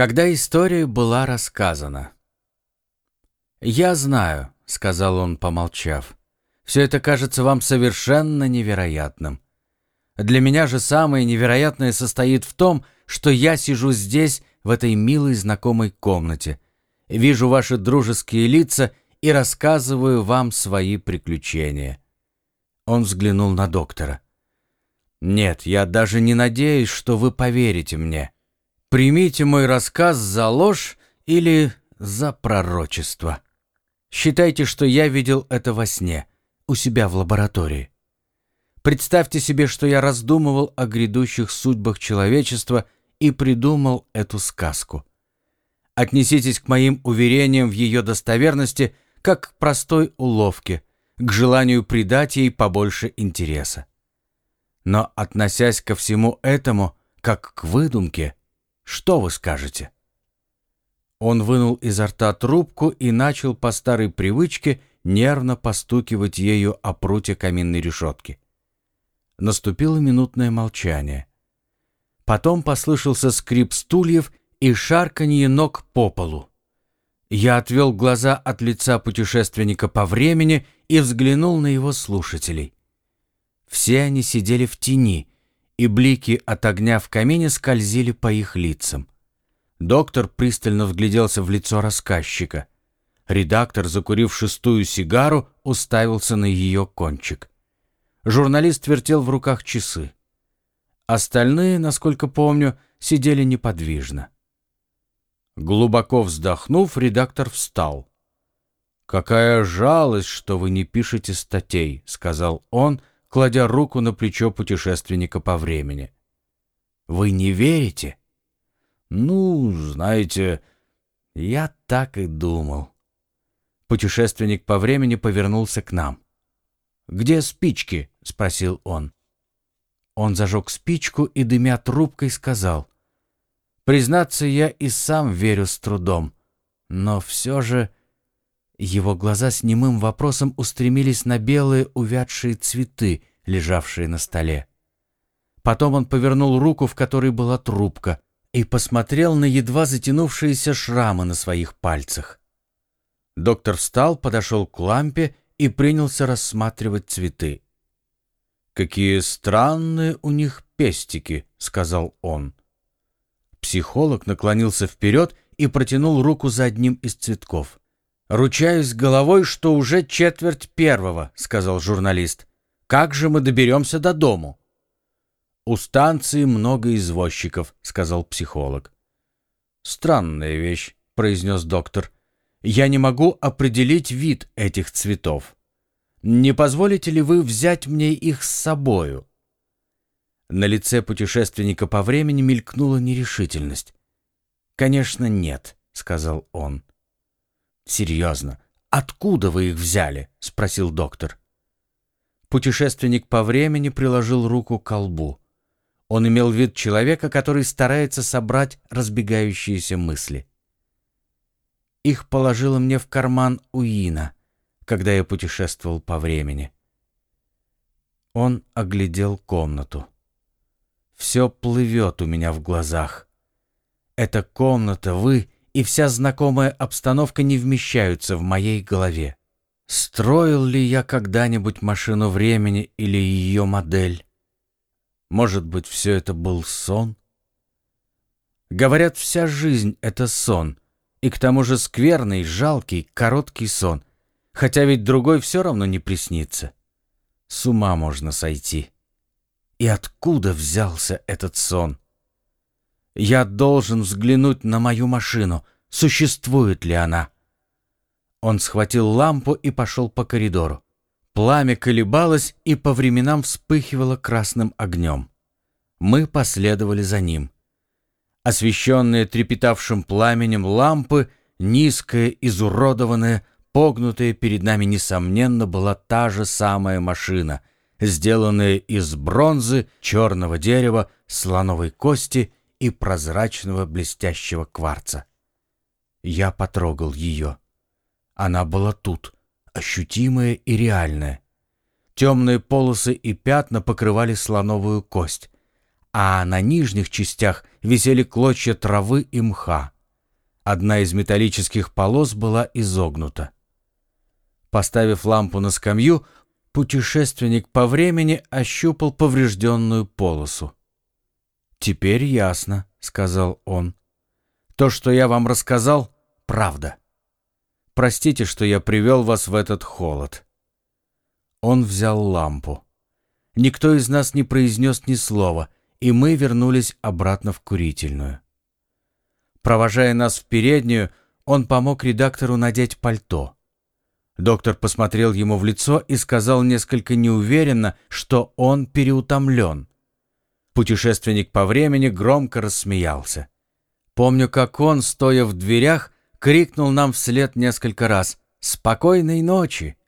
Когда история была рассказана. «Я знаю», — сказал он, помолчав, — «все это кажется вам совершенно невероятным. Для меня же самое невероятное состоит в том, что я сижу здесь, в этой милой знакомой комнате, вижу ваши дружеские лица и рассказываю вам свои приключения». Он взглянул на доктора. «Нет, я даже не надеюсь, что вы поверите мне. Примите мой рассказ за ложь или за пророчество. Считайте, что я видел это во сне, у себя в лаборатории. Представьте себе, что я раздумывал о грядущих судьбах человечества и придумал эту сказку. Отнеситесь к моим уверениям в ее достоверности как к простой уловке, к желанию придать ей побольше интереса. Но относясь ко всему этому как к выдумке – что вы скажете?» Он вынул изо рта трубку и начал по старой привычке нервно постукивать ею о прутья каминной решетки. Наступило минутное молчание. Потом послышался скрип стульев и шарканье ног по полу. Я отвел глаза от лица путешественника по времени и взглянул на его слушателей. Все они сидели в тени, и блики от огня в камине скользили по их лицам. Доктор пристально вгляделся в лицо рассказчика. Редактор, закурив шестую сигару, уставился на ее кончик. Журналист вертел в руках часы. Остальные, насколько помню, сидели неподвижно. Глубоко вздохнув, редактор встал. «Какая жалость, что вы не пишете статей», — сказал он, кладя руку на плечо путешественника по времени. «Вы не верите?» «Ну, знаете, я так и думал». Путешественник по времени повернулся к нам. «Где спички?» — спросил он. Он зажег спичку и, дымя трубкой, сказал. «Признаться, я и сам верю с трудом, но все же...» Его глаза с немым вопросом устремились на белые увядшие цветы, лежавшие на столе. Потом он повернул руку, в которой была трубка, и посмотрел на едва затянувшиеся шрамы на своих пальцах. Доктор встал, подошел к лампе и принялся рассматривать цветы. «Какие странные у них пестики», — сказал он. Психолог наклонился вперед и протянул руку за одним из цветков. «Ручаюсь головой, что уже четверть первого», — сказал журналист. «Как же мы доберемся до дому?» «У станции много извозчиков», — сказал психолог. «Странная вещь», — произнес доктор. «Я не могу определить вид этих цветов. Не позволите ли вы взять мне их с собою?» На лице путешественника по времени мелькнула нерешительность. «Конечно, нет», — сказал он. «Серьезно, откуда вы их взяли?» — спросил доктор. Путешественник по времени приложил руку к колбу. Он имел вид человека, который старается собрать разбегающиеся мысли. Их положила мне в карман Уина, когда я путешествовал по времени. Он оглядел комнату. Все плывет у меня в глазах. Эта комната, вы и вся знакомая обстановка не вмещаются в моей голове. Строил ли я когда-нибудь машину времени или ее модель? Может быть, все это был сон? Говорят, вся жизнь — это сон, и к тому же скверный, жалкий, короткий сон, хотя ведь другой все равно не приснится. С ума можно сойти. И откуда взялся этот сон? Я должен взглянуть на мою машину. Существует ли она? Он схватил лампу и пошел по коридору. Пламя колебалось и по временам вспыхивало красным огнем. Мы последовали за ним. Освещенные трепетавшим пламенем лампы, низкая, изуродованная, погнутая перед нами, несомненно, была та же самая машина, сделанная из бронзы, черного дерева, слоновой кости и прозрачного блестящего кварца. Я потрогал ее. Она была тут, ощутимая и реальная. Темные полосы и пятна покрывали слоновую кость, а на нижних частях висели клочья травы и мха. Одна из металлических полос была изогнута. Поставив лампу на скамью, путешественник по времени ощупал поврежденную полосу. «Теперь ясно», — сказал он. «То, что я вам рассказал, — правда. Простите, что я привел вас в этот холод». Он взял лампу. Никто из нас не произнес ни слова, и мы вернулись обратно в курительную. Провожая нас в переднюю, он помог редактору надеть пальто. Доктор посмотрел ему в лицо и сказал несколько неуверенно, что он переутомлен. Путешественник по времени громко рассмеялся. Помню, как он, стоя в дверях, крикнул нам вслед несколько раз «Спокойной ночи!»